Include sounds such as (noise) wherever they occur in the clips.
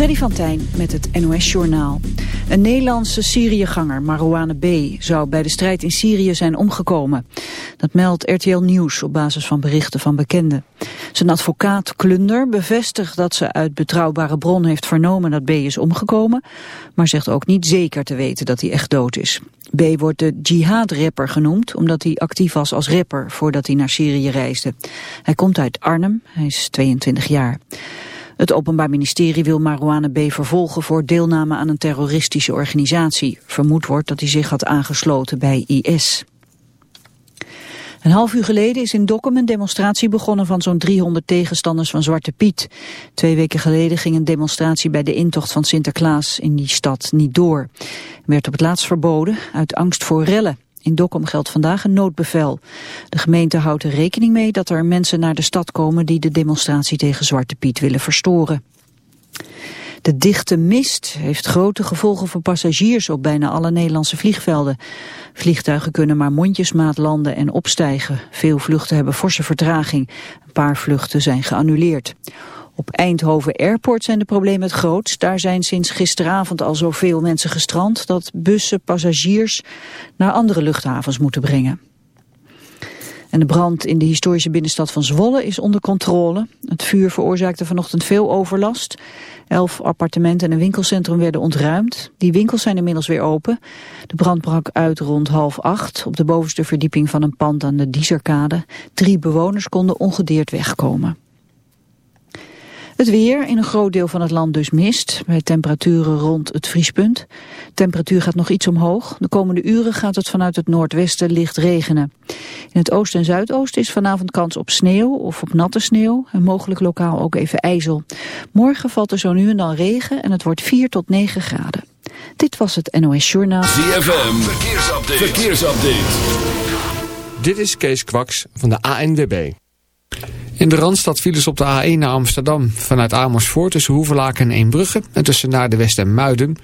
Freddy van Tijn met het NOS-journaal. Een Nederlandse Syriëganger, Marouane B., zou bij de strijd in Syrië zijn omgekomen. Dat meldt RTL Nieuws op basis van berichten van bekenden. Zijn advocaat Klunder bevestigt dat ze uit betrouwbare bron heeft vernomen dat B. is omgekomen, maar zegt ook niet zeker te weten dat hij echt dood is. B. wordt de jihad-rapper genoemd omdat hij actief was als rapper voordat hij naar Syrië reisde. Hij komt uit Arnhem, hij is 22 jaar. Het Openbaar Ministerie wil Marouane B. vervolgen voor deelname aan een terroristische organisatie. Vermoed wordt dat hij zich had aangesloten bij IS. Een half uur geleden is in Dokkum een demonstratie begonnen van zo'n 300 tegenstanders van Zwarte Piet. Twee weken geleden ging een demonstratie bij de intocht van Sinterklaas in die stad niet door. Werd op het laatst verboden uit angst voor rellen. In Dokkum geldt vandaag een noodbevel. De gemeente houdt er rekening mee dat er mensen naar de stad komen die de demonstratie tegen Zwarte Piet willen verstoren. De dichte mist heeft grote gevolgen voor passagiers op bijna alle Nederlandse vliegvelden. Vliegtuigen kunnen maar mondjesmaat landen en opstijgen. Veel vluchten hebben forse vertraging. Een paar vluchten zijn geannuleerd. Op Eindhoven Airport zijn de problemen het grootst. Daar zijn sinds gisteravond al zoveel mensen gestrand... dat bussen passagiers naar andere luchthavens moeten brengen. En de brand in de historische binnenstad van Zwolle is onder controle. Het vuur veroorzaakte vanochtend veel overlast. Elf appartementen en een winkelcentrum werden ontruimd. Die winkels zijn inmiddels weer open. De brand brak uit rond half acht op de bovenste verdieping van een pand aan de Dieserkade. Drie bewoners konden ongedeerd wegkomen. Het weer, in een groot deel van het land dus mist, bij temperaturen rond het vriespunt. De temperatuur gaat nog iets omhoog. De komende uren gaat het vanuit het noordwesten licht regenen. In het oosten en zuidoosten is vanavond kans op sneeuw of op natte sneeuw en mogelijk lokaal ook even ijzel. Morgen valt er zo nu en dan regen en het wordt 4 tot 9 graden. Dit was het NOS Journaal. ZFM, verkeersupdate. verkeersupdate. Dit is Kees Kwaks van de ANWB. In de Randstad files op de A1 naar Amsterdam. Vanuit Amersfoort tussen Hoevelaken en Eembrugge. En tussen naar de West en Muiden.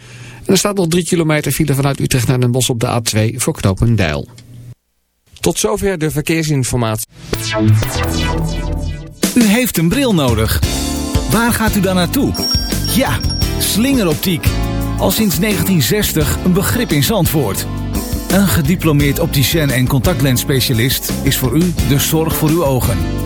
En er staat nog 3 kilometer file vanuit Utrecht naar Den Bosch op de A2 voor Knopendijl. Tot zover de verkeersinformatie. U heeft een bril nodig. Waar gaat u dan naartoe? Ja, slingeroptiek. Al sinds 1960 een begrip in Zandvoort. Een gediplomeerd opticien en contactlensspecialist is voor u de zorg voor uw ogen.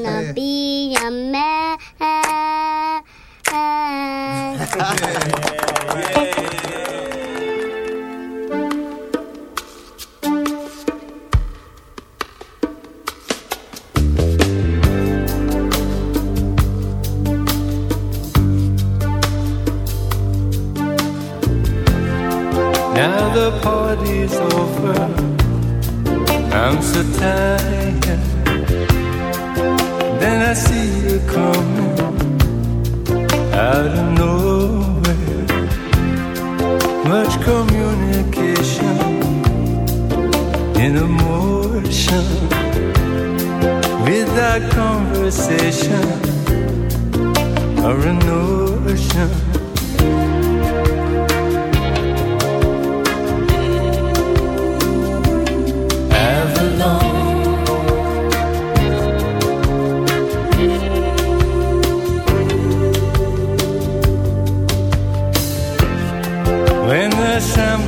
I wanna eh. be a man. (laughs) Now the party's over. I'm so tired. I see you coming out of nowhere. Much communication in emotion without conversation or a notion.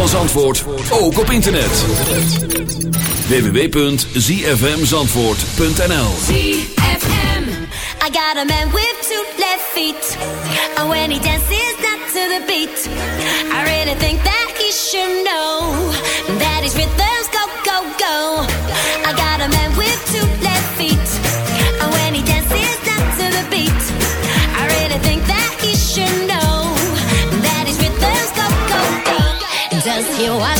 van Zandvoort ook op internet. www.zfmzandvoort.nl ZFM I got a man with two left feet. And when he dances not to the beat. I really think that he should know That his rhythms go, go, go. I got a man with you want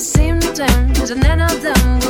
seem to them, none of them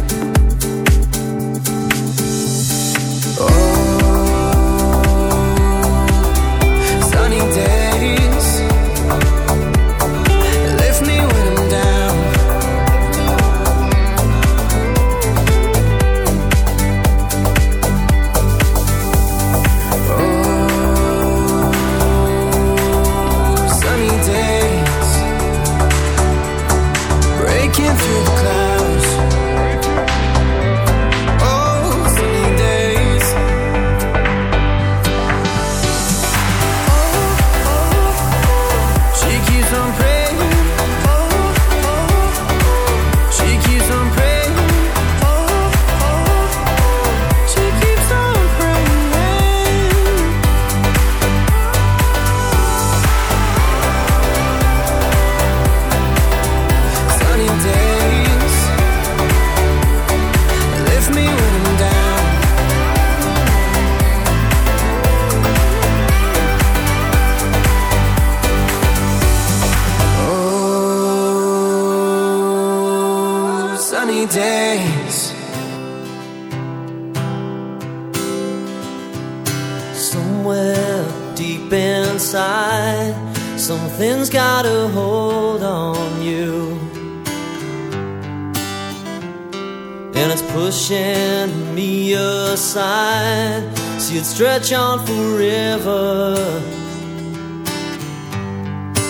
side, see it stretch on forever.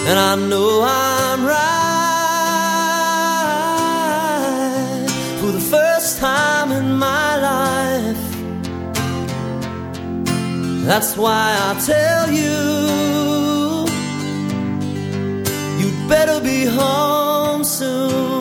And I know I'm right for the first time in my life. That's why I tell you, you'd better be home soon.